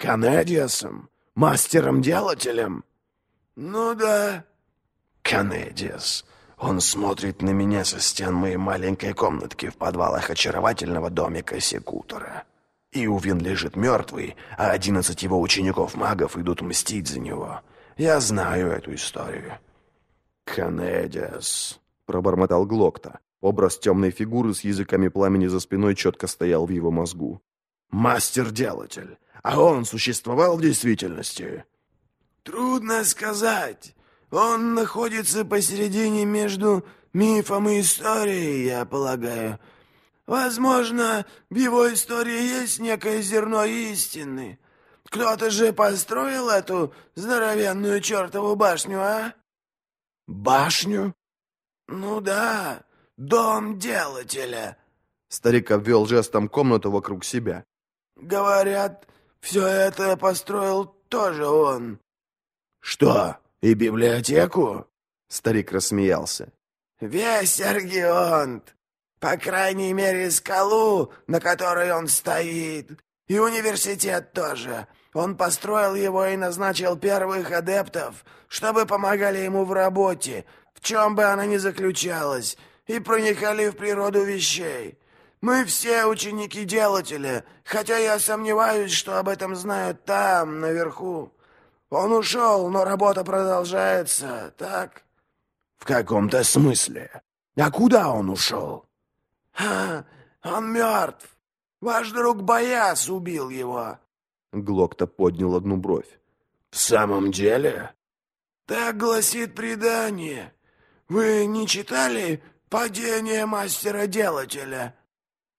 Канедиасом? Мастером-делателем?» «Ну да». «Канедиас. Он смотрит на меня со стен моей маленькой комнатки в подвалах очаровательного домика Секутора. Иувин лежит мертвый, а одиннадцать его учеников-магов идут мстить за него. Я знаю эту историю». «Канедиас», — пробормотал Глокта. Образ темной фигуры с языками пламени за спиной четко стоял в его мозгу. «Мастер-делатель. А он существовал в действительности?» «Трудно сказать. Он находится посередине между мифом и историей, я полагаю. Возможно, в его истории есть некое зерно истины. Кто-то же построил эту здоровенную чертову башню, а?» «Башню?» «Ну да, дом делателя». Старик обвел жестом комнату вокруг себя. «Говорят, все это построил тоже он». «Что, и библиотеку?» Старик рассмеялся. «Весь Аргионт, по крайней мере скалу, на которой он стоит, и университет тоже. Он построил его и назначил первых адептов, чтобы помогали ему в работе, в чем бы она ни заключалась, и проникали в природу вещей. Мы все ученики делателя, хотя я сомневаюсь, что об этом знают там, наверху. Он ушел, но работа продолжается, так? В каком-то смысле. А куда он ушел? Ха, он мертв. Ваш друг Бояс убил его. Глокта поднял одну бровь. В самом деле? Так гласит предание. Вы не читали «Падение мастера-делателя»?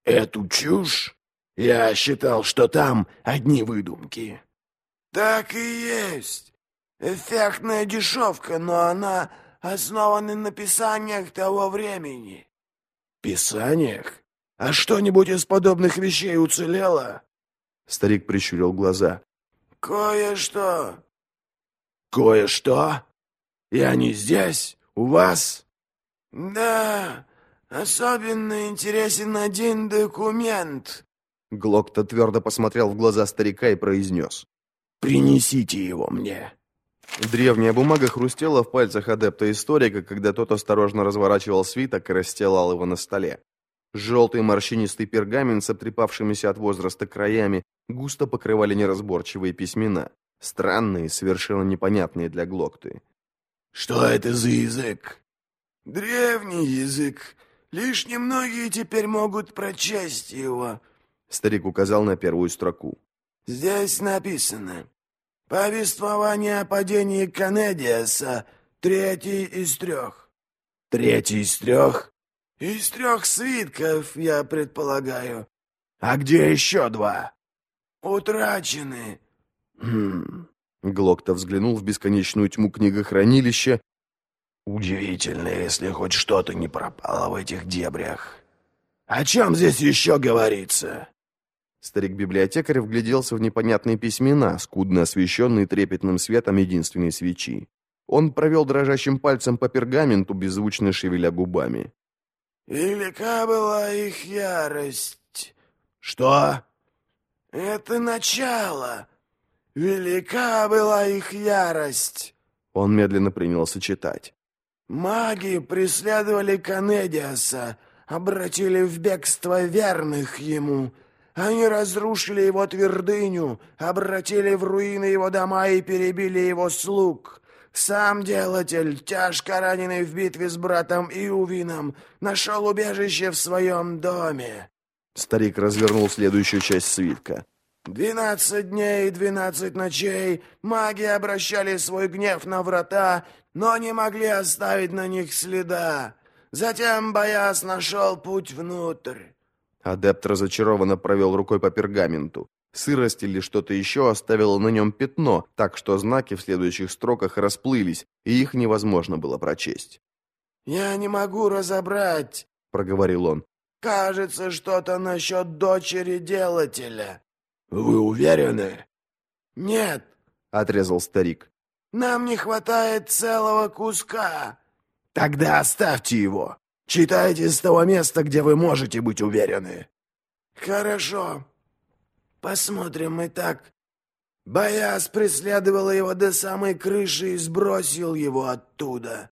Эту чушь? Я считал, что там одни выдумки. Так и есть. Эффектная дешевка, но она основана на писаниях того времени. Писаниях? А что-нибудь из подобных вещей уцелело? Старик прищурил глаза. Кое-что. Кое-что? Я не здесь? У вас? Да, особенно интересен один документ. Глокта твердо посмотрел в глаза старика и произнес. «Принесите его мне». Древняя бумага хрустела в пальцах адепта-историка, когда тот осторожно разворачивал свиток и расстилал его на столе. Желтый морщинистый пергамент с обтрепавшимися от возраста краями густо покрывали неразборчивые письмена, странные, совершенно непонятные для Глокты. «Что это за язык?» «Древний язык. Лишь немногие теперь могут прочесть его», — старик указал на первую строку. «Здесь написано. Повествование о падении Канедиаса, третий из трех». «Третий из трех?» «Из трех свитков, я предполагаю». «А где еще два?» «Утрачены». «Хм...» Глокта взглянул в бесконечную тьму книгохранилища Удивительно, если хоть что-то не пропало в этих дебрях. О чем здесь еще говорится? Старик-библиотекарь вгляделся в непонятные письмена, скудно освещенные трепетным светом единственной свечи. Он провел дрожащим пальцем по пергаменту, беззвучно шевеля губами. «Велика была их ярость». «Что?» «Это начало. Велика была их ярость». Он медленно принялся читать. Маги преследовали Канедиаса, обратили в бегство верных ему. Они разрушили его твердыню, обратили в руины его дома и перебили его слуг. Сам делатель, тяжко раненый в битве с братом Иувином, нашел убежище в своем доме. Старик развернул следующую часть свитка. Двенадцать дней и двенадцать ночей маги обращали свой гнев на врата, но не могли оставить на них следа. Затем Бояс нашел путь внутрь. Адепт разочарованно провел рукой по пергаменту. Сырость или что-то еще оставило на нем пятно, так что знаки в следующих строках расплылись, и их невозможно было прочесть. «Я не могу разобрать», — проговорил он. «Кажется, что-то насчет дочери делателя». «Вы уверены?» «Нет», — отрезал старик. «Нам не хватает целого куска». «Тогда оставьте его. Читайте с того места, где вы можете быть уверены». «Хорошо. Посмотрим и так. Бояс преследовал его до самой крыши и сбросил его оттуда.